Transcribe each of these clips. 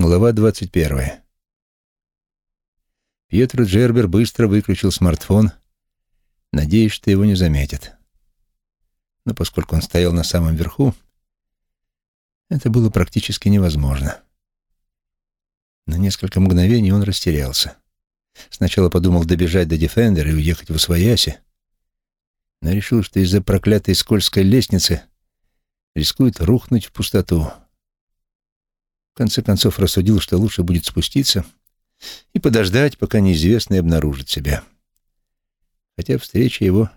Глава двадцать первая. Пьетро Джербер быстро выключил смартфон, надеясь, что его не заметят. Но поскольку он стоял на самом верху, это было практически невозможно. На несколько мгновений он растерялся. Сначала подумал добежать до Дефендера и уехать в Освояси, но решил, что из-за проклятой скользкой лестницы рискует рухнуть в пустоту. Конце концов рассудил, что лучше будет спуститься и подождать, пока неизвестный обнаружит себя. Хотя встреча его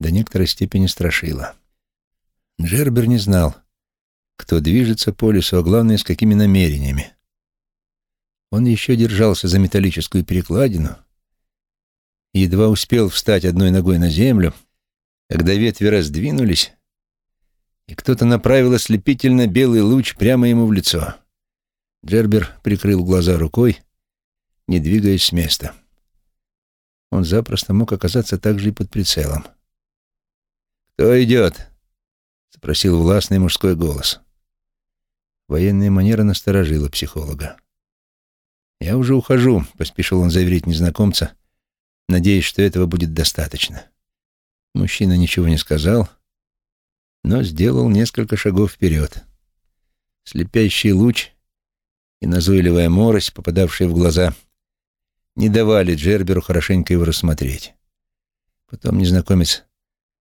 до некоторой степени страшила. Джербер не знал, кто движется по лесу, а главное, с какими намерениями. Он еще держался за металлическую перекладину и едва успел встать одной ногой на землю, когда ветви раздвинулись, и кто-то направил ослепительно белый луч прямо ему в лицо. Джербер прикрыл глаза рукой, не двигаясь с места. Он запросто мог оказаться также и под прицелом. «Кто идет?» — спросил властный мужской голос. Военная манера насторожила психолога. «Я уже ухожу», — поспешил он заверить незнакомца, надеясь, что этого будет достаточно. Мужчина ничего не сказал, но сделал несколько шагов вперед. Слепящий луч и назойливая морось, попадавшая в глаза, не давали Джерберу хорошенько его рассмотреть. Потом незнакомец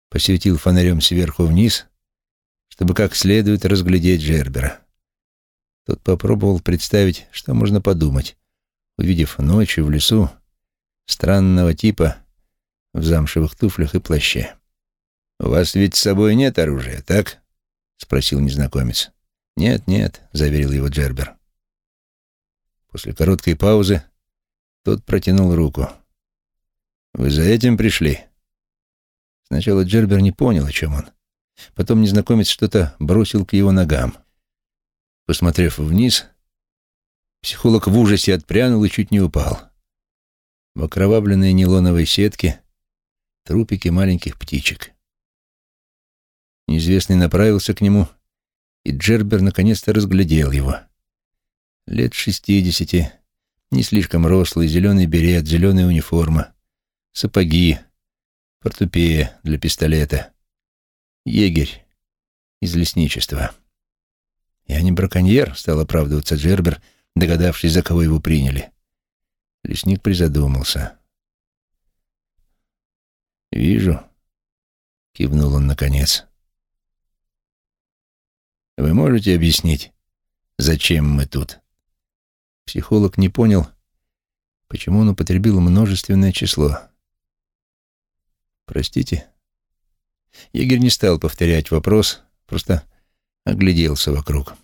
посветил фонарем сверху вниз, чтобы как следует разглядеть Джербера. Тот попробовал представить, что можно подумать, увидев ночью в лесу странного типа в замшевых туфлях и плаще. «У вас ведь с собой нет оружия, так?» — спросил незнакомец. «Нет, нет», — заверил его Джербер. После короткой паузы тот протянул руку. «Вы за этим пришли?» Сначала Джербер не понял, о чем он. Потом незнакомец что-то бросил к его ногам. Посмотрев вниз, психолог в ужасе отпрянул и чуть не упал. В окровавленной нейлоновой сетке трупики маленьких птичек. Неизвестный направился к нему, и Джербер наконец-то разглядел его. Лет шестидесяти, не слишком рослый, зеленый берет, зеленая униформа, сапоги, портупея для пистолета, егерь из лесничества. «Я не браконьер», — стал оправдываться Джербер, догадавшись, за кого его приняли. Лесник призадумался. «Вижу», — кивнул он наконец. «Вы можете объяснить, зачем мы тут?» Психолог не понял, почему он употребил множественное число. «Простите?» Егерь не стал повторять вопрос, просто огляделся вокруг.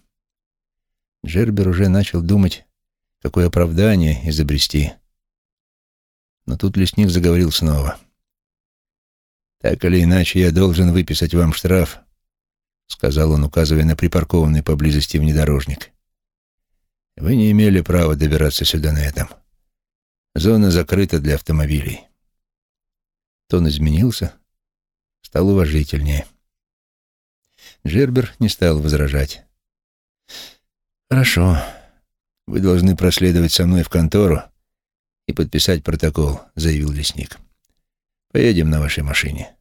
Джербер уже начал думать, какое оправдание изобрести. Но тут лесник заговорил снова. «Так или иначе, я должен выписать вам штраф», — сказал он, указывая на припаркованный поблизости внедорожник. «Вы не имели права добираться сюда на этом. Зона закрыта для автомобилей». Тон изменился, стал уважительнее. Джербер не стал возражать. «Хорошо. Вы должны проследовать со мной в контору и подписать протокол», — заявил лесник. «Поедем на вашей машине».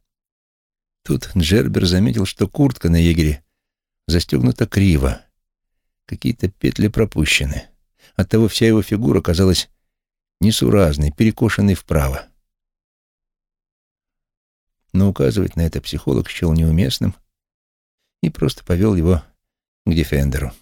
Тут Джербер заметил, что куртка на егере застегнута криво. Какие-то петли пропущены. Оттого вся его фигура казалась несуразной, перекошенной вправо. Но указывать на это психолог счел неуместным и просто повел его к Дефендеру.